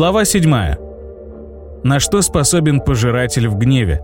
Глава 7. На что способен пожиратель в гневе?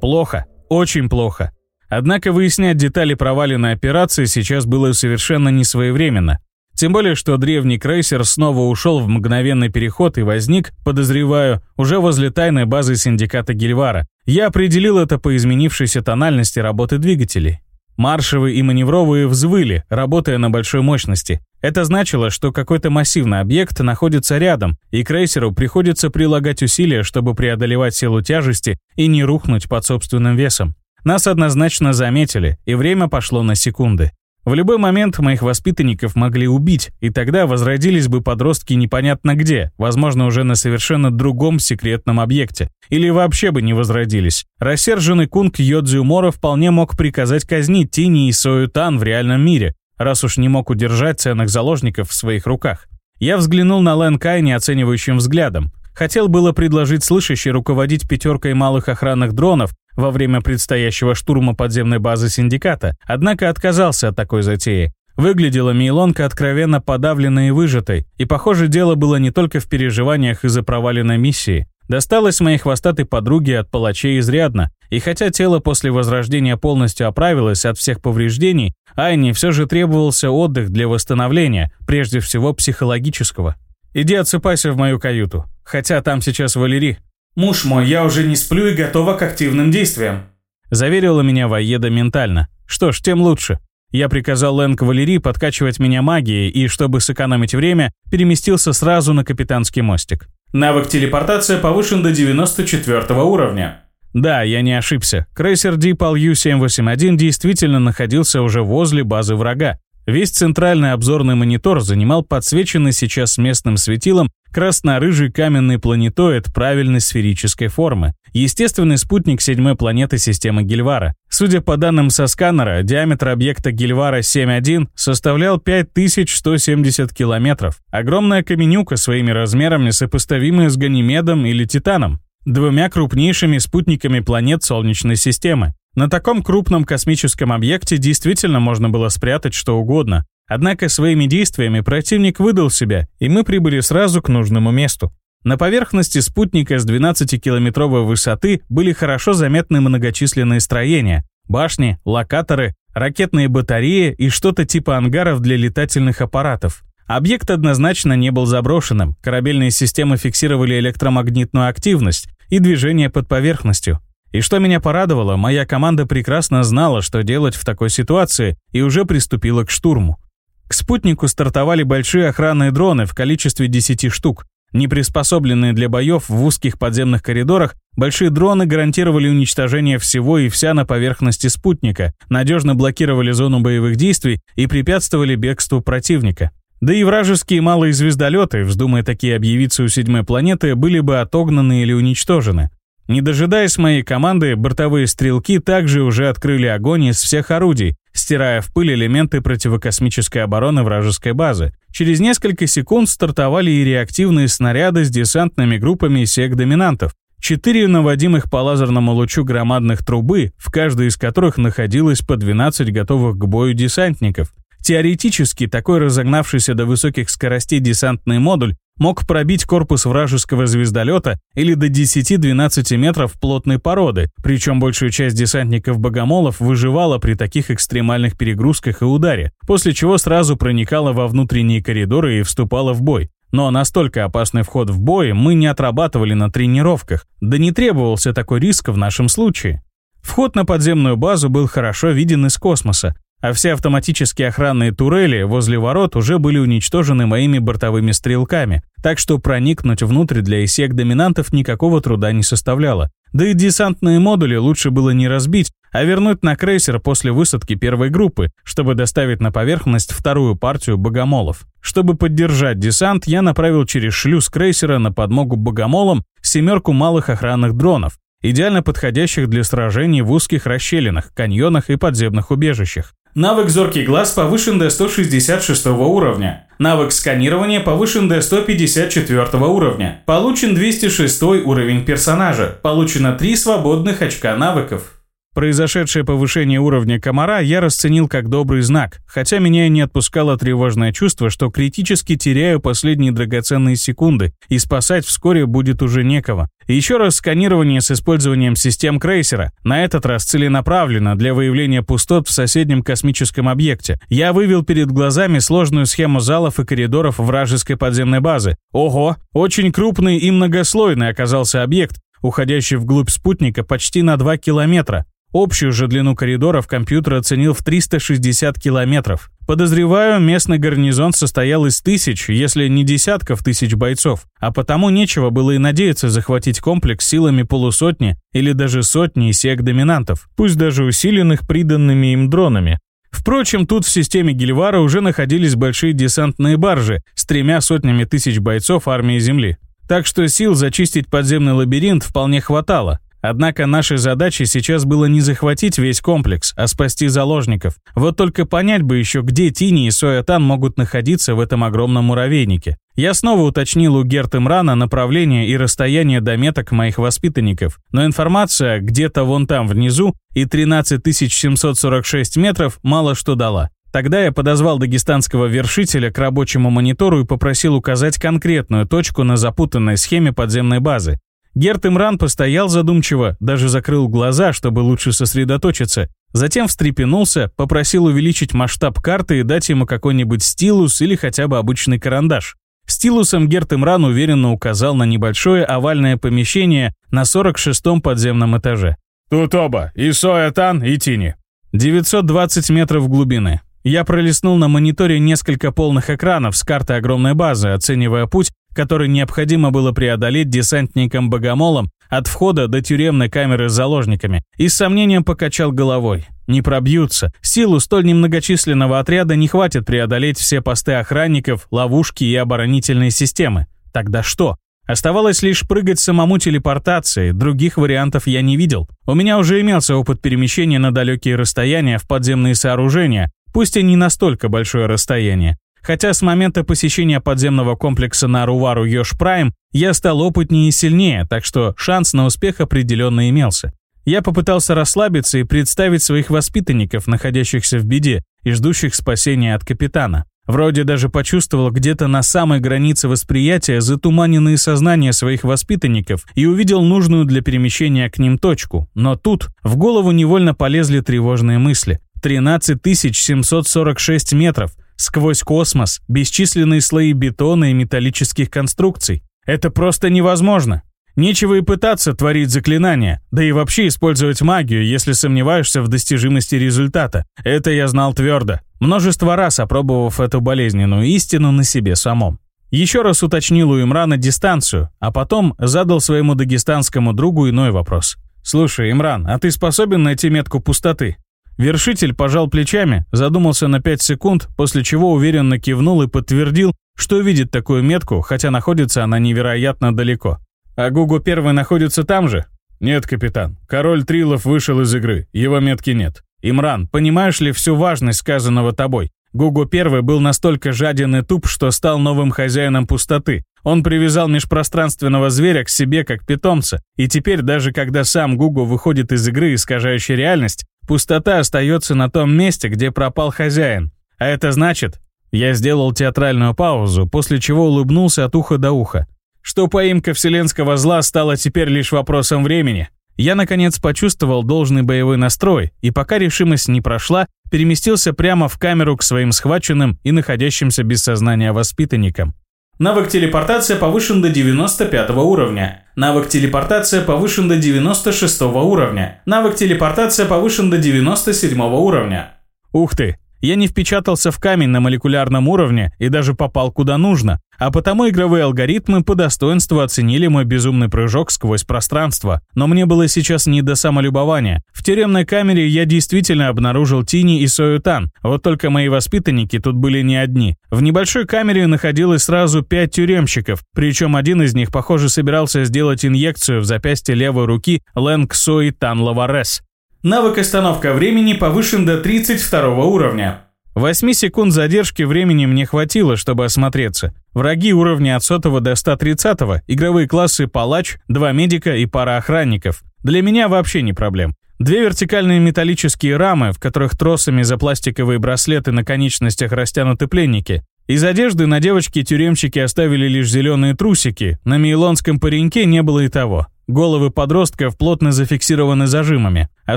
Плохо, очень плохо. Однако выяснять детали проваленной операции сейчас было совершенно не своевременно. Тем более, что древний крейсер снова ушел в мгновенный переход и возник, подозреваю, уже возле тайной базы синдиката Гильвара. Я определил это по изменившейся тональности работы двигателей. Маршевые и маневровые взвыли, работая на большой мощности. Это значило, что какой-то массивный объект находится рядом, и крейсеру приходится прилагать усилия, чтобы преодолевать силу тяжести и не рухнуть под собственным весом. Нас однозначно заметили, и время пошло на секунды. В любой момент моих воспитанников могли убить, и тогда возродились бы подростки непонятно где, возможно, уже на совершенно другом секретном объекте. Или вообще бы не возродились. Рассерженный кунг Йодзюмора вполне мог приказать казнить Тини и Соютан в реальном мире, раз уж не мог удержать ценных заложников в своих руках. Я взглянул на Лэн Кай неоценивающим взглядом. Хотел было предложить слышащей руководить пятеркой малых охранных дронов, во время предстоящего штурма подземной базы синдиката, однако отказался от такой затеи. Выглядела Мейлонка откровенно подавленной и выжатой, и, похоже, дело было не только в переживаниях из-за проваленной миссии. Досталось моей хвостатой подруге от палачей изрядно, и хотя тело после возрождения полностью оправилось от всех повреждений, Айне все же требовался отдых для восстановления, прежде всего психологического. «Иди отсыпайся в мою каюту, хотя там сейчас Валерий, «Муж мой, я уже не сплю и готова к активным действиям», заверила меня Ваеда ментально. Что ж, тем лучше. Я приказал Лэн Кавалерии подкачивать меня магией и, чтобы сэкономить время, переместился сразу на капитанский мостик. Навык телепортация повышен до 94 уровня. Да, я не ошибся. Крейсер Deepal U-781 действительно находился уже возле базы врага. Весь центральный обзорный монитор занимал подсвеченный сейчас местным светилом красно-рыжий каменный планетоид правильной сферической формы, естественный спутник седьмой планеты системы Гильвара. Судя по данным со сканера, диаметр объекта Гильвара 7.1 составлял 5170 километров. Огромная каменюка своими размерами сопоставимая с Ганимедом или Титаном, двумя крупнейшими спутниками планет Солнечной системы. На таком крупном космическом объекте действительно можно было спрятать что угодно. Однако своими действиями противник выдал себя, и мы прибыли сразу к нужному месту. На поверхности спутника с 12-километровой высоты были хорошо заметны многочисленные строения, башни, локаторы, ракетные батареи и что-то типа ангаров для летательных аппаратов. Объект однозначно не был заброшенным, корабельные системы фиксировали электромагнитную активность и движение под поверхностью. И что меня порадовало, моя команда прекрасно знала, что делать в такой ситуации, и уже приступила к штурму. К спутнику стартовали большие охранные дроны в количестве 10 штук. Не приспособленные для боев в узких подземных коридорах, большие дроны гарантировали уничтожение всего и вся на поверхности спутника, надежно блокировали зону боевых действий и препятствовали бегству противника. Да и вражеские малые звездолеты, вздумая такие объявиться у седьмой планеты, были бы отогнаны или уничтожены. Не дожидаясь моей команды, бортовые стрелки также уже открыли огонь из всех орудий, стирая в пыль элементы противокосмической обороны вражеской базы. Через несколько секунд стартовали и реактивные снаряды с десантными группами сек-доминантов. Четыре наводимых по лазерному лучу громадных трубы, в каждой из которых находилось по 12 готовых к бою десантников. Теоретически, такой разогнавшийся до высоких скоростей десантный модуль мог пробить корпус вражеского звездолета или до 10-12 метров плотной породы, причем большую часть десантников-богомолов выживала при таких экстремальных перегрузках и ударе, после чего сразу проникала во внутренние коридоры и вступала в бой. Но настолько опасный вход в бой мы не отрабатывали на тренировках, да не требовался такой риск в нашем случае. Вход на подземную базу был хорошо виден из космоса, а все автоматические охранные турели возле ворот уже были уничтожены моими бортовыми стрелками, так что проникнуть внутрь для ИСЕК-доминантов никакого труда не составляло. Да и десантные модули лучше было не разбить, а вернуть на крейсер после высадки первой группы, чтобы доставить на поверхность вторую партию богомолов. Чтобы поддержать десант, я направил через шлюз крейсера на подмогу богомолам семерку малых охранных дронов, идеально подходящих для сражений в узких расщелинах, каньонах и подземных убежищах. Навык «Зоркий глаз» повышен до 166 уровня. Навык сканирования повышен до 154 уровня. Получен 206 уровень персонажа. Получено 3 свободных очка навыков. Произошедшее повышение уровня комара я расценил как добрый знак, хотя меня и не отпускало тревожное чувство, что критически теряю последние драгоценные секунды, и спасать вскоре будет уже некого. еще раз сканирование с использованием систем крейсера, на этот раз целенаправленно для выявления пустот в соседнем космическом объекте. Я вывел перед глазами сложную схему залов и коридоров вражеской подземной базы. Ого, очень крупный и многослойный оказался объект, уходящий вглубь спутника почти на 2 километра. Общую же длину коридоров компьютер оценил в 360 километров. Подозреваю, местный гарнизон состоял из тысяч, если не десятков тысяч бойцов, а потому нечего было и надеяться захватить комплекс силами полусотни или даже сотни сек-доминантов, пусть даже усиленных приданными им дронами. Впрочем, тут в системе Гильвара уже находились большие десантные баржи с тремя сотнями тысяч бойцов армии Земли. Так что сил зачистить подземный лабиринт вполне хватало, Однако нашей задачей сейчас было не захватить весь комплекс, а спасти заложников. Вот только понять бы еще, где Тини и Соятан могут находиться в этом огромном муравейнике. Я снова уточнил у Герт Имрана направление и расстояние до меток моих воспитанников, но информация где-то вон там внизу и 13746 метров мало что дала. Тогда я подозвал дагестанского вершителя к рабочему монитору и попросил указать конкретную точку на запутанной схеме подземной базы. Герт Имран постоял задумчиво, даже закрыл глаза, чтобы лучше сосредоточиться. Затем встрепенулся, попросил увеличить масштаб карты и дать ему какой-нибудь стилус или хотя бы обычный карандаш. Стилусом Герт Имран уверенно указал на небольшое овальное помещение на 46-м подземном этаже. «Тут оба, и Соятан, и Тини». 920 метров глубины. Я пролистнул на мониторе несколько полных экранов с карты огромной базы, оценивая путь, который необходимо было преодолеть десантникам-богомолам от входа до тюремной камеры с заложниками, и с сомнением покачал головой. Не пробьются. Силу столь немногочисленного отряда не хватит преодолеть все посты охранников, ловушки и оборонительные системы. Тогда что? Оставалось лишь прыгать самому телепортации, других вариантов я не видел. У меня уже имелся опыт перемещения на далекие расстояния в подземные сооружения, пусть и не настолько большое расстояние. Хотя с момента посещения подземного комплекса на Рувару Йош Прайм я стал опытнее и сильнее, так что шанс на успех определенно имелся. Я попытался расслабиться и представить своих воспитанников, находящихся в беде и ждущих спасения от капитана. Вроде даже почувствовал где-то на самой границе восприятия затуманенные сознания своих воспитанников и увидел нужную для перемещения к ним точку. Но тут в голову невольно полезли тревожные мысли. 13 746 метров. Сквозь космос, бесчисленные слои бетона и металлических конструкций. Это просто невозможно. Нечего и пытаться творить заклинания, да и вообще использовать магию, если сомневаешься в достижимости результата. Это я знал твердо, множество раз опробовав эту болезненную истину на себе самом. Еще раз уточнил у Имрана дистанцию, а потом задал своему дагестанскому другу иной вопрос. «Слушай, Имран, а ты способен найти метку пустоты?» Вершитель пожал плечами, задумался на 5 секунд, после чего уверенно кивнул и подтвердил, что видит такую метку, хотя находится она невероятно далеко. «А Гугу первый находится там же?» «Нет, капитан. Король Трилов вышел из игры. Его метки нет. Имран, понимаешь ли всю важность сказанного тобой? Гугу первый был настолько жаден и туп, что стал новым хозяином пустоты. Он привязал межпространственного зверя к себе как питомца, и теперь даже когда сам Гугу выходит из игры, искажающей реальность, Пустота остается на том месте, где пропал хозяин. А это значит... Я сделал театральную паузу, после чего улыбнулся от уха до уха. Что поимка вселенского зла стала теперь лишь вопросом времени. Я, наконец, почувствовал должный боевой настрой, и пока решимость не прошла, переместился прямо в камеру к своим схваченным и находящимся без сознания воспитанникам. Навык телепортация повышен до 95 уровня. Навык телепортация повышен до 96 уровня. Навык телепортация повышен до 97 уровня. Ух ты, я не впечатался в камень на молекулярном уровне и даже попал куда нужно, а потому игровые алгоритмы по достоинству оценили мой безумный прыжок сквозь пространство. Но мне было сейчас не до самолюбования. В тюремной камере я действительно обнаружил Тини и Соютан, вот только мои воспитанники тут были не одни. В небольшой камере находилось сразу пять тюремщиков, причем один из них, похоже, собирался сделать инъекцию в запястье левой руки Лэнг Соитан Лаварес. Навык остановка времени повышен до 32 уровня. 8 секунд задержки времени мне хватило, чтобы осмотреться. Враги уровня от 100 до 130, игровые классы палач, два медика и пара охранников. Для меня вообще не проблем. Две вертикальные металлические рамы, в которых тросами за пластиковые браслеты на конечностях растянуты пленники. Из одежды на девочке тюремщики оставили лишь зеленые трусики, на мейлонском пареньке не было и того. Головы подростков плотно зафиксированы зажимами. А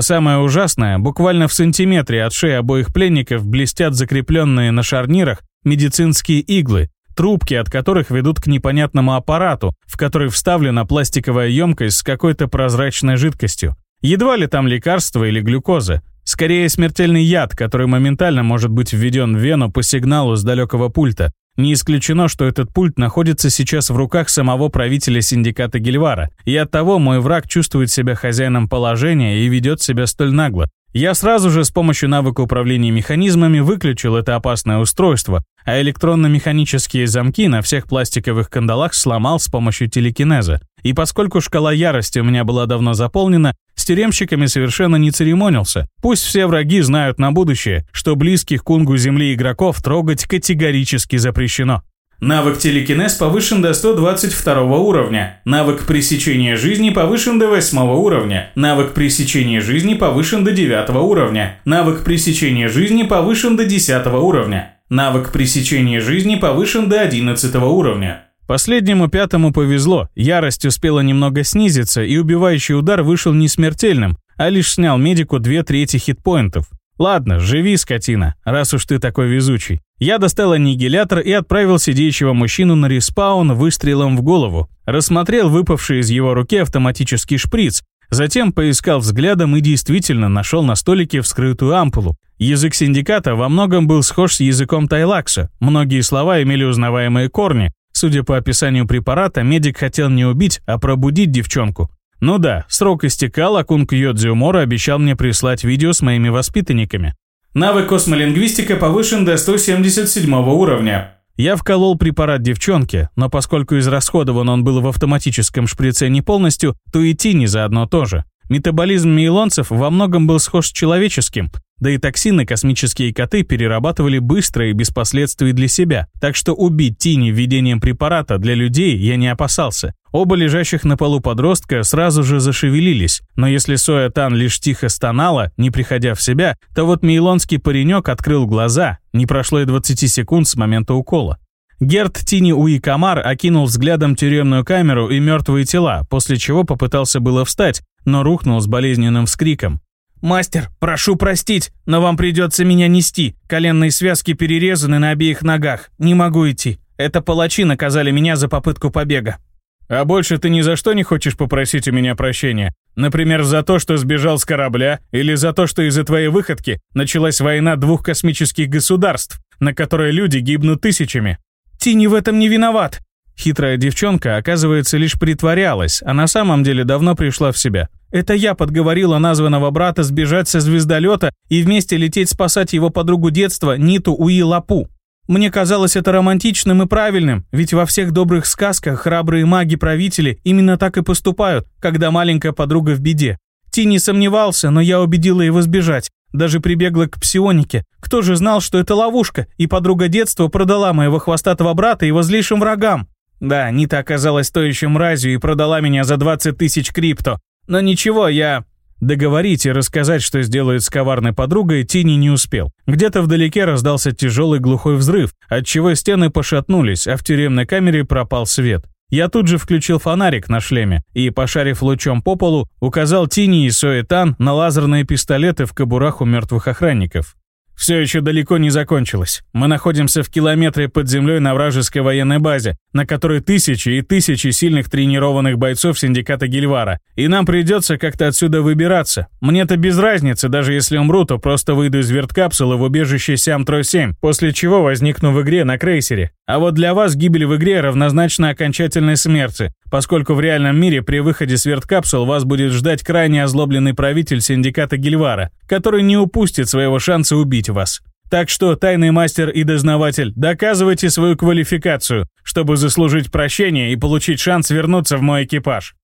самое ужасное, буквально в сантиметре от шеи обоих пленников блестят закрепленные на шарнирах медицинские иглы, трубки от которых ведут к непонятному аппарату, в который вставлена пластиковая емкость с какой-то прозрачной жидкостью. Едва ли там лекарство или глюкоза. Скорее смертельный яд, который моментально может быть введен в вену по сигналу с далекого пульта. Не исключено, что этот пульт находится сейчас в руках самого правителя синдиката Гельвара, и оттого мой враг чувствует себя хозяином положения и ведет себя столь нагло. Я сразу же с помощью навыка управления механизмами выключил это опасное устройство, а электронно-механические замки на всех пластиковых кандалах сломал с помощью телекинеза. И поскольку шкала ярости у меня была давно заполнена, с тюремщиками совершенно не церемонился. Пусть все враги знают на будущее, что близких кунгу земли игроков трогать категорически запрещено. Навык телекинез повышен до 122 уровня. Навык пресечения жизни повышен до 8 уровня. Навык пресечения жизни повышен до 9 уровня. Навык пресечения жизни повышен до 10 уровня. Навык пресечения жизни повышен до 11 уровня. Последнему пятому повезло, ярость успела немного снизиться, и убивающий удар вышел не смертельным, а лишь снял медику две трети хитпоинтов. Ладно, живи, скотина, раз уж ты такой везучий. Я достал аннигилятор и отправил сидящего мужчину на респаун выстрелом в голову. Рассмотрел выпавший из его руки автоматический шприц, затем поискал взглядом и действительно нашел на столике вскрытую ампулу. Язык синдиката во многом был схож с языком Тайлакса, многие слова имели узнаваемые корни. Судя по описанию препарата, медик хотел не убить, а пробудить девчонку. Ну да, срок истекал, а Кунг Йодзиумора обещал мне прислать видео с моими воспитанниками. Навык космолингвистика повышен до 177 уровня. Я вколол препарат девчонке, но поскольку израсходован он был в автоматическом шприце не полностью, то и Тини заодно тоже. Метаболизм мейлонцев во многом был схож с человеческим, да и токсины космические коты перерабатывали быстро и без последствий для себя, так что убить Тини введением препарата для людей я не опасался. Оба лежащих на полу подростка сразу же зашевелились, но если Соя Тан лишь тихо стонала, не приходя в себя, то вот мейлонский паренек открыл глаза, не прошло и 20 секунд с момента укола. Герт Тини Уи Камар окинул взглядом тюремную камеру и мертвые тела, после чего попытался было встать, но рухнул с болезненным вскриком. «Мастер, прошу простить, но вам придется меня нести. Коленные связки перерезаны на обеих ногах. Не могу идти. Это палачи наказали меня за попытку побега». «А больше ты ни за что не хочешь попросить у меня прощения? Например, за то, что сбежал с корабля, или за то, что из-за твоей выходки началась война двух космических государств, на которой люди гибнут тысячами?» «Тини в этом не виноват!» Хитрая девчонка, оказывается, лишь притворялась, а на самом деле давно пришла в себя. Это я подговорила названного брата сбежать со звездолета и вместе лететь спасать его подругу детства Ниту Уи Лапу. Мне казалось это романтичным и правильным, ведь во всех добрых сказках храбрые маги-правители именно так и поступают, когда маленькая подруга в беде. Ти не сомневался, но я убедила его сбежать. Даже прибегла к псионике. Кто же знал, что это ловушка, и подруга детства продала моего хвостатого брата его злейшим врагам? Да, Нита оказалась стоящим мразью и продала меня за 20 тысяч крипто. Но ничего, я... Договорить и рассказать, что сделает с коварной подругой, Тини не успел. Где-то вдалеке раздался тяжелый глухой взрыв, отчего стены пошатнулись, а в тюремной камере пропал свет. Я тут же включил фонарик на шлеме и, пошарив лучом по полу, указал Тини и Соэтан на лазерные пистолеты в кобурах у мертвых охранников. Все еще далеко не закончилось. Мы находимся в километре под землей на вражеской военной базе, на которой тысячи и тысячи сильных тренированных бойцов синдиката Гильвара. И нам придется как-то отсюда выбираться. Мне-то без разницы, даже если умру, то просто выйду из верткапсулы в убежище Сям-Тро-7, после чего возникну в игре на крейсере. А вот для вас гибель в игре равнозначна окончательной смерти, поскольку в реальном мире при выходе с верткапсул вас будет ждать крайне озлобленный правитель синдиката Гильвара, который не упустит своего шанса убить вас. Так что, тайный мастер и дознаватель, доказывайте свою квалификацию, чтобы заслужить прощение и получить шанс вернуться в мой экипаж.